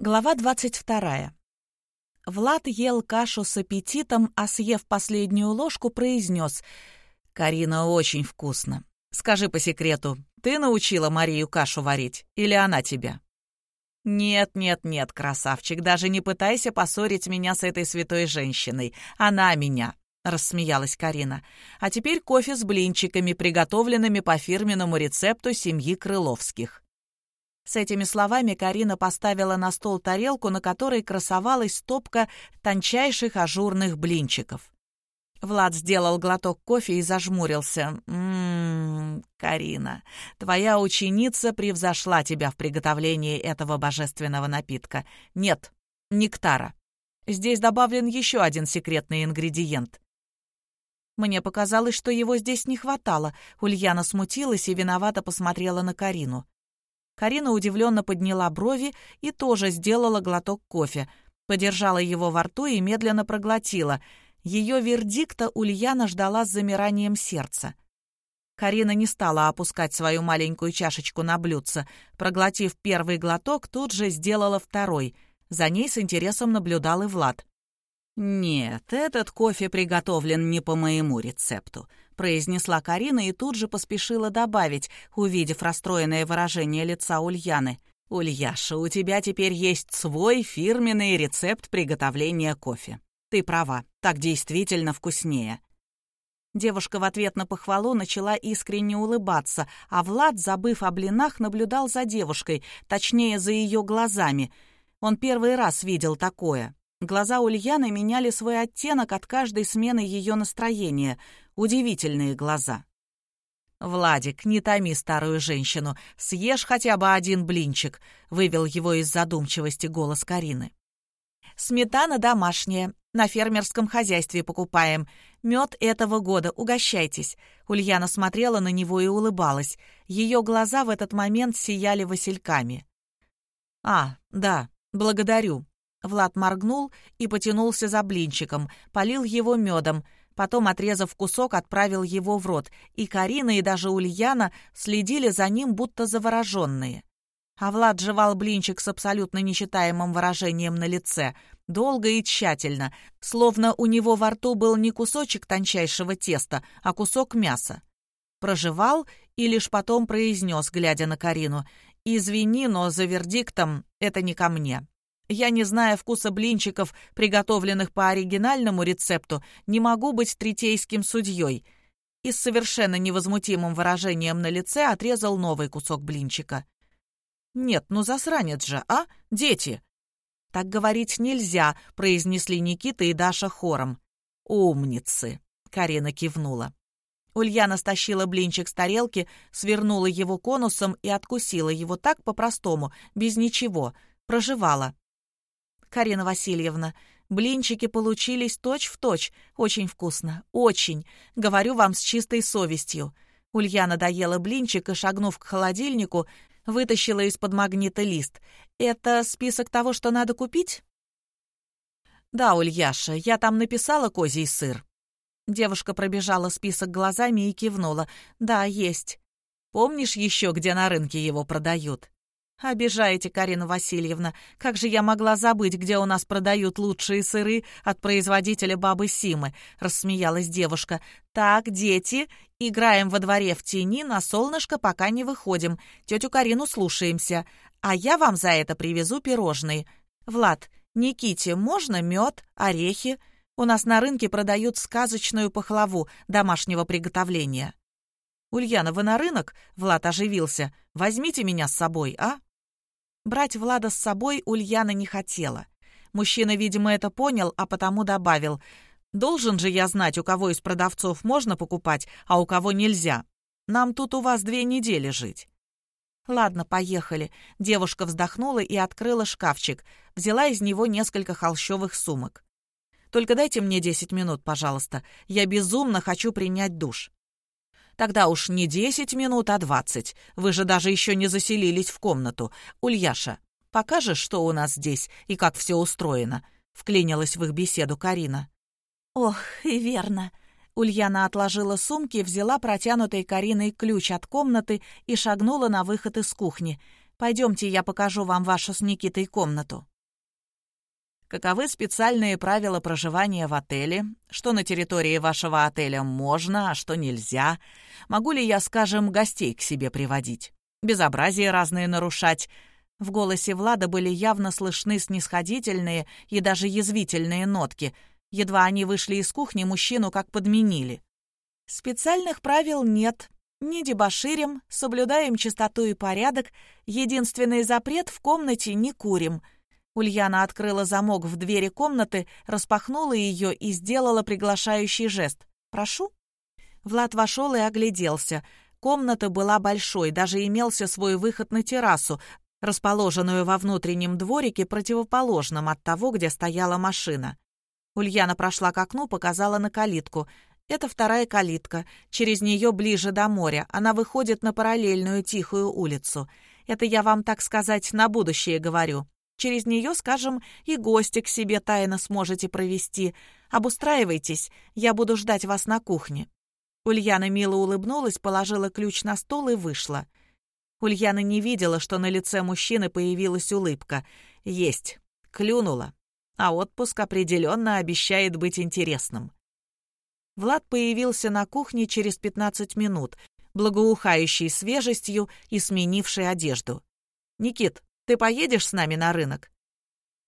Глава двадцать вторая. Влад ел кашу с аппетитом, а съев последнюю ложку, произнес «Карина, очень вкусно. Скажи по секрету, ты научила Марию кашу варить или она тебя?» «Нет, нет, нет, красавчик, даже не пытайся поссорить меня с этой святой женщиной. Она меня», — рассмеялась Карина. «А теперь кофе с блинчиками, приготовленными по фирменному рецепту семьи Крыловских». С этими словами Карина поставила на стол тарелку, на которой красовалась стопка тончайших ажурных блинчиков. Влад сделал глоток кофе и зажмурился. «Ммм, Карина, твоя ученица превзошла тебя в приготовлении этого божественного напитка. Нет, нектара. Здесь добавлен еще один секретный ингредиент». Мне показалось, что его здесь не хватало. Ульяна смутилась и виновато посмотрела на Карину. Карина удивленно подняла брови и тоже сделала глоток кофе, подержала его во рту и медленно проглотила. Ее вердикта Ульяна ждала с замиранием сердца. Карина не стала опускать свою маленькую чашечку на блюдце. Проглотив первый глоток, тут же сделала второй. За ней с интересом наблюдал и Влад. «Нет, этот кофе приготовлен не по моему рецепту произнесла Карина и тут же поспешила добавить, увидев расстроенное выражение лица Ульяны. «Ульяша, у тебя теперь есть свой фирменный рецепт приготовления кофе. Ты права, так действительно вкуснее». Девушка в ответ на похвалу начала искренне улыбаться, а Влад, забыв о блинах, наблюдал за девушкой, точнее, за ее глазами. Он первый раз видел такое. Глаза Ульяны меняли свой оттенок от каждой смены ее настроения. Удивительные глаза. «Владик, не томи старую женщину, съешь хотя бы один блинчик», — вывел его из задумчивости голос Карины. «Сметана домашняя, на фермерском хозяйстве покупаем. Мед этого года, угощайтесь». Ульяна смотрела на него и улыбалась. Ее глаза в этот момент сияли васильками. «А, да, благодарю», Влад моргнул и потянулся за блинчиком, полил его медом, потом, отрезав кусок, отправил его в рот, и Карина и даже Ульяна следили за ним, будто завороженные. А Влад жевал блинчик с абсолютно нечитаемым выражением на лице, долго и тщательно, словно у него во рту был не кусочек тончайшего теста, а кусок мяса. Прожевал и лишь потом произнес, глядя на Карину, «Извини, но за вердиктом это не ко мне. Я, не зная вкуса блинчиков, приготовленных по оригинальному рецепту, не могу быть третейским судьей. И с совершенно невозмутимым выражением на лице отрезал новый кусок блинчика. «Нет, ну засранец же, а? Дети!» «Так говорить нельзя», — произнесли Никита и Даша хором. «Умницы!» — Карина кивнула. Ульяна стащила блинчик с тарелки, свернула его конусом и откусила его так по-простому, без ничего, проживала. Карина Васильевна. Блинчики получились точь-в-точь. Очень вкусно. Очень. Говорю вам с чистой совестью». Ульяна доела блинчик и, шагнув к холодильнику, вытащила из-под магнита лист. «Это список того, что надо купить?» «Да, Ульяша, я там написала козий сыр». Девушка пробежала список глазами и кивнула. «Да, есть. Помнишь еще, где на рынке его продают?» «Обижаете, Карина Васильевна. Как же я могла забыть, где у нас продают лучшие сыры от производителя бабы Симы?» — рассмеялась девушка. «Так, дети, играем во дворе в тени, на солнышко пока не выходим. Тетю Карину слушаемся. А я вам за это привезу пирожные. Влад, Никите можно мед, орехи? У нас на рынке продают сказочную пахлаву домашнего приготовления». «Ульяна, вы на рынок?» — Влад оживился. «Возьмите меня с собой, а?» Брать Влада с собой Ульяна не хотела. Мужчина, видимо, это понял, а потому добавил. «Должен же я знать, у кого из продавцов можно покупать, а у кого нельзя. Нам тут у вас две недели жить». «Ладно, поехали». Девушка вздохнула и открыла шкафчик. Взяла из него несколько холщовых сумок. «Только дайте мне десять минут, пожалуйста. Я безумно хочу принять душ». Тогда уж не десять минут, а двадцать. Вы же даже еще не заселились в комнату. Ульяша, покажешь, что у нас здесь и как все устроено?» Вклинилась в их беседу Карина. «Ох, и верно». Ульяна отложила сумки, взяла протянутый Кариной ключ от комнаты и шагнула на выход из кухни. Пойдемте, я покажу вам вашу с Никитой комнату. Каковы специальные правила проживания в отеле? Что на территории вашего отеля можно, а что нельзя? Могу ли я, скажем, гостей к себе приводить? Безобразие разные нарушать? В голосе Влада были явно слышны снисходительные и даже язвительные нотки. Едва они вышли из кухни, мужчину как подменили. Специальных правил нет. Не дебоширим, соблюдаем чистоту и порядок. Единственный запрет в комнате не курим — Ульяна открыла замок в двери комнаты, распахнула ее и сделала приглашающий жест. «Прошу». Влад вошел и огляделся. Комната была большой, даже имелся свой выход на террасу, расположенную во внутреннем дворике, противоположном от того, где стояла машина. Ульяна прошла к окну, показала на калитку. Это вторая калитка. Через нее ближе до моря. Она выходит на параллельную тихую улицу. Это я вам, так сказать, на будущее говорю. Через нее, скажем, и гости к себе тайно сможете провести. Обустраивайтесь, я буду ждать вас на кухне». Ульяна мило улыбнулась, положила ключ на стол и вышла. Ульяна не видела, что на лице мужчины появилась улыбка. Есть. Клюнула. А отпуск определенно обещает быть интересным. Влад появился на кухне через 15 минут, благоухающий свежестью и сменивший одежду. «Никит, ты поедешь с нами на рынок?»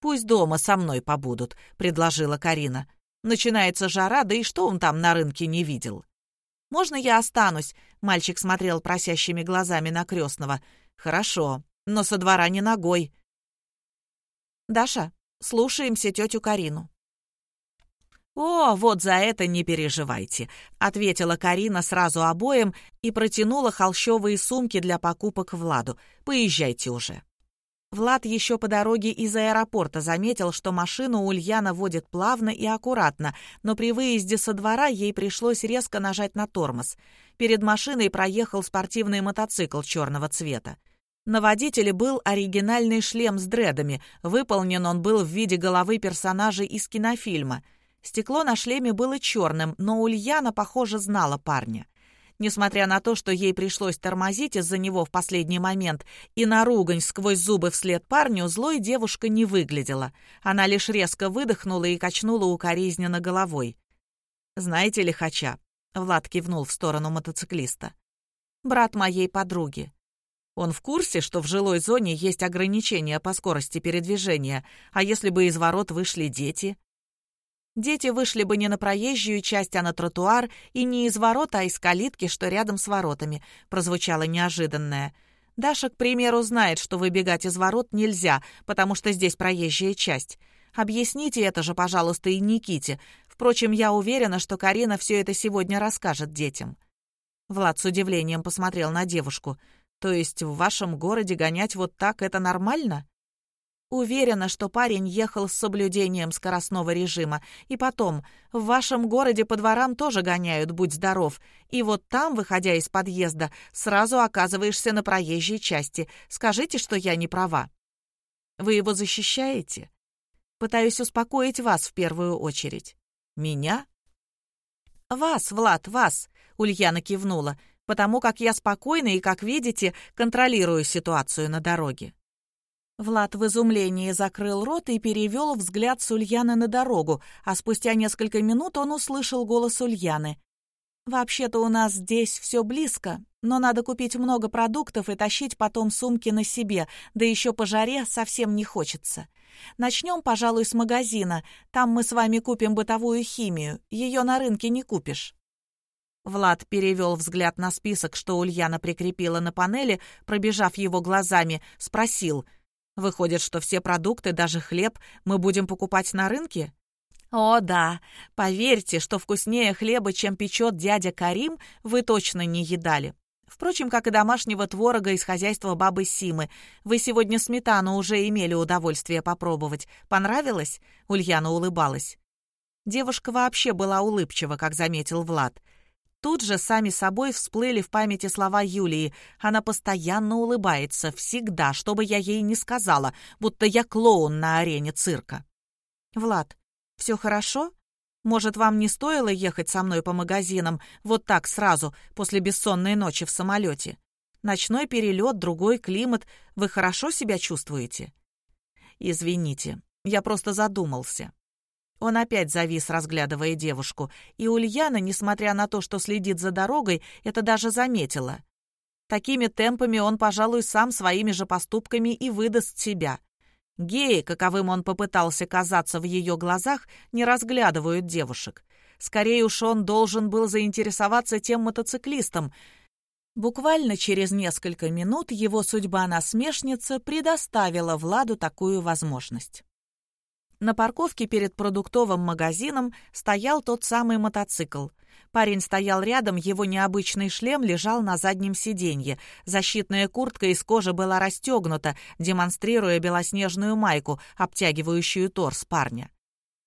«Пусть дома со мной побудут», — предложила Карина. «Начинается жара, да и что он там на рынке не видел?» «Можно я останусь?» — мальчик смотрел просящими глазами на крестного. «Хорошо, но со двора не ногой». «Даша, слушаемся тетю Карину». «О, вот за это не переживайте», — ответила Карина сразу обоим и протянула холщовые сумки для покупок Владу. «Поезжайте уже». Влад еще по дороге из аэропорта заметил, что машину Ульяна водит плавно и аккуратно, но при выезде со двора ей пришлось резко нажать на тормоз. Перед машиной проехал спортивный мотоцикл черного цвета. На водителе был оригинальный шлем с дредами, выполнен он был в виде головы персонажа из кинофильма. Стекло на шлеме было черным, но Ульяна, похоже, знала парня. Несмотря на то, что ей пришлось тормозить из-за него в последний момент, и на ругань сквозь зубы вслед парню злой девушка не выглядела. Она лишь резко выдохнула и качнула укоризненно головой. «Знаете ли, Хача?» — Влад кивнул в сторону мотоциклиста. «Брат моей подруги. Он в курсе, что в жилой зоне есть ограничения по скорости передвижения, а если бы из ворот вышли дети?» Дети вышли бы не на проезжую часть, а на тротуар, и не из ворота, а из калитки, что рядом с воротами, прозвучало неожиданное. Даша, к примеру, знает, что выбегать из ворот нельзя, потому что здесь проезжая часть. Объясните это же, пожалуйста, и Никите. Впрочем, я уверена, что Карина все это сегодня расскажет детям. Влад с удивлением посмотрел на девушку. То есть в вашем городе гонять вот так — это нормально? Уверена, что парень ехал с соблюдением скоростного режима. И потом, в вашем городе по дворам тоже гоняют, будь здоров. И вот там, выходя из подъезда, сразу оказываешься на проезжей части. Скажите, что я не права. Вы его защищаете? Пытаюсь успокоить вас в первую очередь. Меня? Вас, Влад, вас, Ульяна кивнула, потому как я спокойно и, как видите, контролирую ситуацию на дороге. Влад в изумлении закрыл рот и перевел взгляд с Ульяны на дорогу, а спустя несколько минут он услышал голос Ульяны. «Вообще-то у нас здесь все близко, но надо купить много продуктов и тащить потом сумки на себе, да еще по жаре совсем не хочется. Начнем, пожалуй, с магазина. Там мы с вами купим бытовую химию, ее на рынке не купишь». Влад перевел взгляд на список, что Ульяна прикрепила на панели, пробежав его глазами, спросил — Выходит, что все продукты, даже хлеб, мы будем покупать на рынке? О, да. Поверьте, что вкуснее хлеба, чем печет дядя Карим, вы точно не едали. Впрочем, как и домашнего творога из хозяйства бабы Симы. Вы сегодня сметану уже имели удовольствие попробовать. Понравилось?» Ульяна улыбалась. Девушка вообще была улыбчива, как заметил Влад. Тут же сами собой всплыли в памяти слова Юлии. Она постоянно улыбается, всегда, что бы я ей ни сказала, будто я клоун на арене цирка. «Влад, все хорошо? Может, вам не стоило ехать со мной по магазинам вот так сразу, после бессонной ночи в самолете? Ночной перелет, другой климат. Вы хорошо себя чувствуете?» «Извините, я просто задумался». Он опять завис, разглядывая девушку, и Ульяна, несмотря на то, что следит за дорогой, это даже заметила. Такими темпами он, пожалуй, сам своими же поступками и выдаст себя. Геи, каковым он попытался казаться в ее глазах, не разглядывают девушек. Скорее уж он должен был заинтересоваться тем мотоциклистом. Буквально через несколько минут его судьба-насмешница предоставила Владу такую возможность. На парковке перед продуктовым магазином стоял тот самый мотоцикл. Парень стоял рядом, его необычный шлем лежал на заднем сиденье. Защитная куртка из кожи была расстегнута, демонстрируя белоснежную майку, обтягивающую торс парня.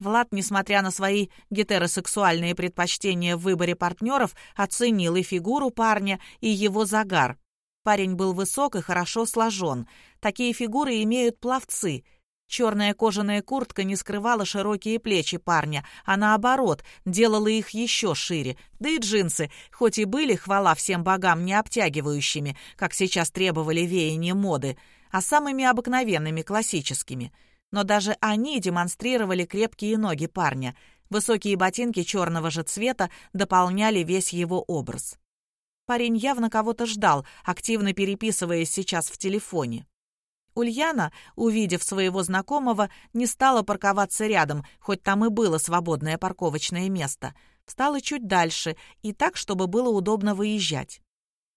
Влад, несмотря на свои гетеросексуальные предпочтения в выборе партнеров, оценил и фигуру парня, и его загар. Парень был высок и хорошо сложен. Такие фигуры имеют пловцы. Черная кожаная куртка не скрывала широкие плечи парня, а наоборот, делала их еще шире. Да и джинсы, хоть и были, хвала всем богам, не обтягивающими, как сейчас требовали веяния моды, а самыми обыкновенными, классическими — но даже они демонстрировали крепкие ноги парня. Высокие ботинки черного же цвета дополняли весь его образ. Парень явно кого-то ждал, активно переписываясь сейчас в телефоне. Ульяна, увидев своего знакомого, не стала парковаться рядом, хоть там и было свободное парковочное место. Встала чуть дальше, и так, чтобы было удобно выезжать.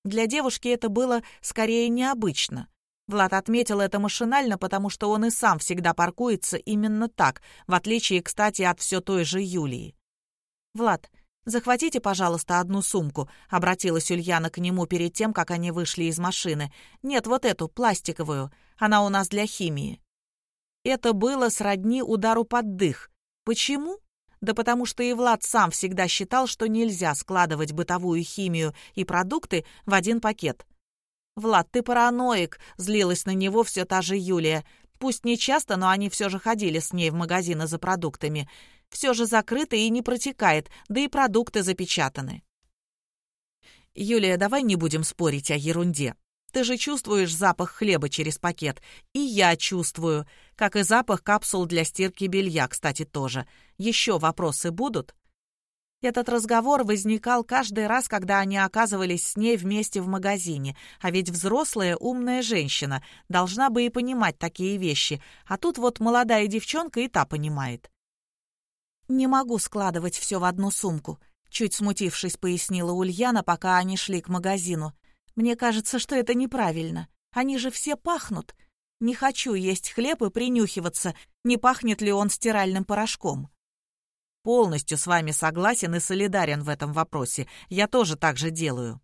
Для девушки это было скорее необычно. Влад отметил это машинально, потому что он и сам всегда паркуется именно так, в отличие, кстати, от все той же Юлии. «Влад, захватите, пожалуйста, одну сумку», — обратилась Ульяна к нему перед тем, как они вышли из машины. «Нет, вот эту, пластиковую. Она у нас для химии». Это было сродни удару под дых. Почему? Да потому что и Влад сам всегда считал, что нельзя складывать бытовую химию и продукты в один пакет. «Влад, ты параноик!» — злилась на него все та же Юлия. Пусть не часто, но они все же ходили с ней в магазины за продуктами. Все же закрыто и не протекает, да и продукты запечатаны. «Юлия, давай не будем спорить о ерунде. Ты же чувствуешь запах хлеба через пакет. И я чувствую. Как и запах капсул для стирки белья, кстати, тоже. Еще вопросы будут?» Этот разговор возникал каждый раз, когда они оказывались с ней вместе в магазине, а ведь взрослая умная женщина должна бы и понимать такие вещи, а тут вот молодая девчонка и та понимает. «Не могу складывать все в одну сумку», — чуть смутившись, пояснила Ульяна, пока они шли к магазину. «Мне кажется, что это неправильно. Они же все пахнут. Не хочу есть хлеб и принюхиваться, не пахнет ли он стиральным порошком». Полностью с вами согласен и солидарен в этом вопросе. Я тоже так же делаю.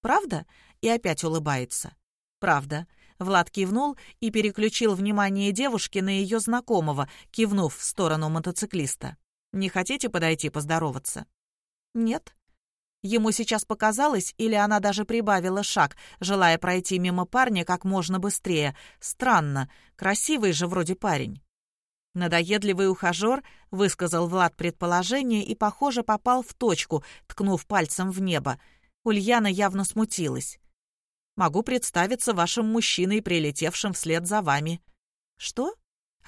Правда? И опять улыбается. Правда. Влад кивнул и переключил внимание девушки на ее знакомого, кивнув в сторону мотоциклиста. «Не хотите подойти поздороваться?» «Нет». Ему сейчас показалось, или она даже прибавила шаг, желая пройти мимо парня как можно быстрее. Странно, красивый же вроде парень. Надоедливый ухажер высказал Влад предположение и, похоже, попал в точку, ткнув пальцем в небо. Ульяна явно смутилась. «Могу представиться вашим мужчиной, прилетевшим вслед за вами». «Что?»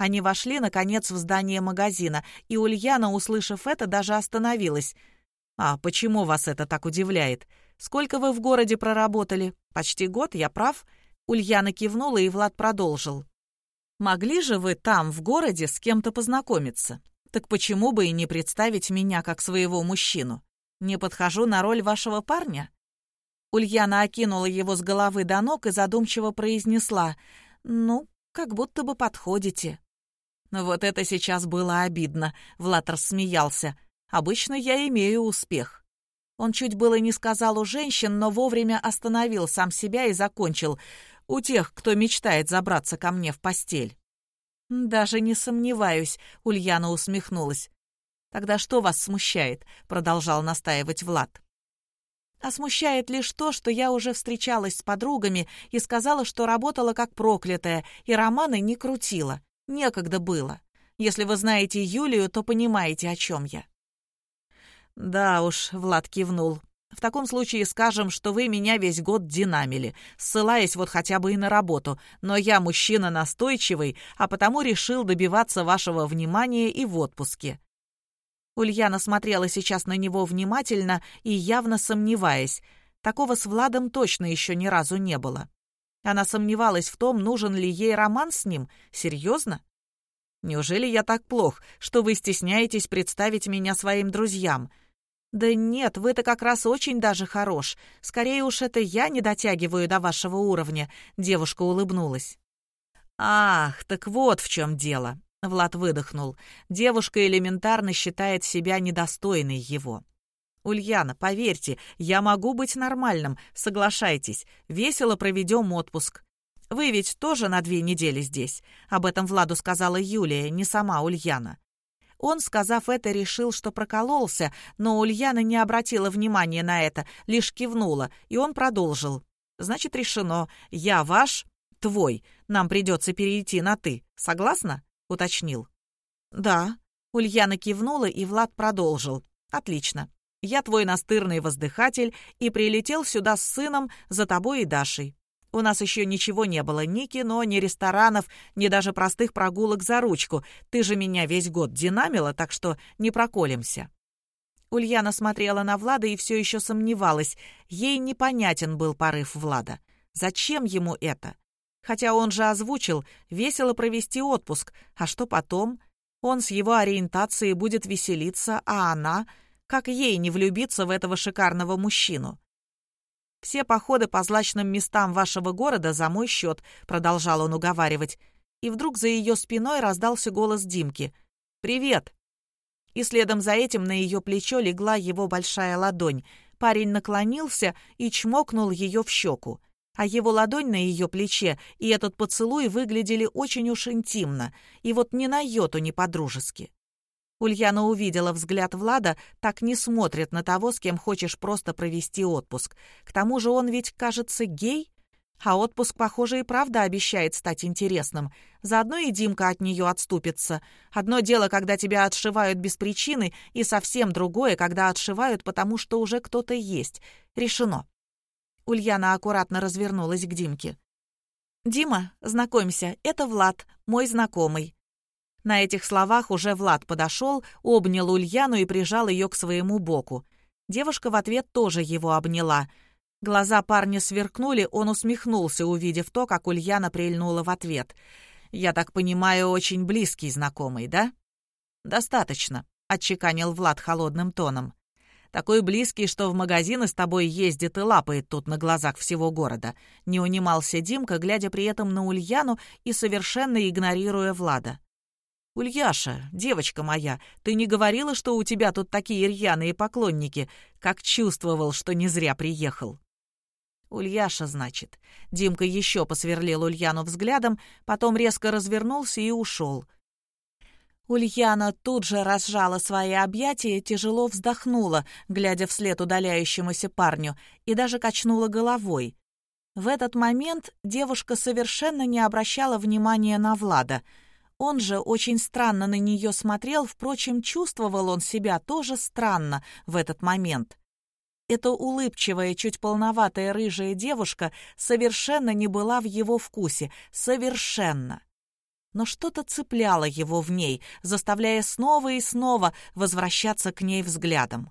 Они вошли, наконец, в здание магазина, и Ульяна, услышав это, даже остановилась. «А почему вас это так удивляет? Сколько вы в городе проработали? Почти год, я прав?» Ульяна кивнула, и Влад продолжил. Могли же вы там, в городе, с кем-то познакомиться? Так почему бы и не представить меня как своего мужчину? Не подхожу на роль вашего парня?» Ульяна окинула его с головы до ног и задумчиво произнесла. «Ну, как будто бы подходите». Вот это сейчас было обидно, Влад рассмеялся. «Обычно я имею успех». Он чуть было не сказал у женщин, но вовремя остановил сам себя и закончил у тех, кто мечтает забраться ко мне в постель». «Даже не сомневаюсь», — Ульяна усмехнулась. «Тогда что вас смущает?» — продолжал настаивать Влад. «А смущает лишь то, что я уже встречалась с подругами и сказала, что работала как проклятая, и романы не крутила. Некогда было. Если вы знаете Юлию, то понимаете, о чем я». «Да уж», — Влад кивнул. В таком случае скажем, что вы меня весь год динамили, ссылаясь вот хотя бы и на работу, но я мужчина настойчивый, а потому решил добиваться вашего внимания и в отпуске». Ульяна смотрела сейчас на него внимательно и явно сомневаясь. Такого с Владом точно еще ни разу не было. Она сомневалась в том, нужен ли ей роман с ним. Серьезно? Неужели я так плох, что вы стесняетесь представить меня своим друзьям? Да нет, вы-то как раз очень даже хорош. Скорее уж это я не дотягиваю до вашего уровня, девушка улыбнулась. Ах, так вот в чем дело. Влад выдохнул. Девушка элементарно считает себя недостойной его. «Ульяна, поверьте, я могу быть нормальным, соглашайтесь, весело проведем отпуск. Вы ведь тоже на две недели здесь. Об этом Владу сказала Юлия, не сама Ульяна. Он, сказав это, решил, что прокололся, но Ульяна не обратила внимания на это, лишь кивнула, и он продолжил. «Значит, решено. Я ваш, твой. Нам придется перейти на «ты». Согласна?» — уточнил. «Да». Ульяна кивнула, и Влад продолжил. «Отлично. Я твой настырный воздыхатель и прилетел сюда с сыном за тобой и Дашей. У нас еще ничего не было, ни кино, ни ресторанов, ни даже простых прогулок за ручку. Ты же меня весь год динамила, так что не проколемся». Ульяна смотрела на Влада и все еще сомневалась. Ей непонятен был порыв Влада. Зачем ему это? Хотя он же озвучил весело провести отпуск. А что потом? Он с его ориентацией будет веселиться, а она... Как ей не влюбиться в этого шикарного мужчину? «Все походы по злачным местам вашего города за мой счет», — продолжал он уговаривать. И вдруг за ее спиной раздался голос Димки. «Привет!» И следом за этим на ее плечо легла его большая ладонь. Парень наклонился и чмокнул ее в щеку. А его ладонь на ее плече и этот поцелуй выглядели очень уж интимно, и вот ни на йоту не по-дружески. Ульяна увидела взгляд Влада, так не смотрит на того, с кем хочешь просто провести отпуск. К тому же он ведь, кажется, гей. А отпуск, похоже, и правда обещает стать интересным. Заодно и Димка от нее отступится. Одно дело, когда тебя отшивают без причины, и совсем другое, когда отшивают, потому что уже кто-то есть. Решено. Ульяна аккуратно развернулась к Димке. «Дима, знакомься, это Влад, мой знакомый. На этих словах уже Влад подошел, обнял Ульяну и прижал ее к своему боку. Девушка в ответ тоже его обняла. Глаза парня сверкнули, он усмехнулся, увидев то, как Ульяна прильнула в ответ. «Я так понимаю, очень близкий знакомый, да?» «Достаточно», — отчеканил Влад холодным тоном. «Такой близкий, что в магазины с тобой ездит и лапает тут на глазах всего города», — не унимался Димка, глядя при этом на Ульяну и совершенно игнорируя Влада. «Ульяша, девочка моя, ты не говорила, что у тебя тут такие рьяные поклонники? Как чувствовал, что не зря приехал». «Ульяша, значит». Димка еще посверлил Ульяну взглядом, потом резко развернулся и ушел. Ульяна тут же разжала свои объятия тяжело вздохнула, глядя вслед удаляющемуся парню, и даже качнула головой. В этот момент девушка совершенно не обращала внимания на Влада — он же очень странно на нее смотрел, впрочем, чувствовал он себя тоже странно в этот момент. Эта улыбчивая, чуть полноватая рыжая девушка совершенно не была в его вкусе, совершенно. Но что-то цепляло его в ней, заставляя снова и снова возвращаться к ней взглядом.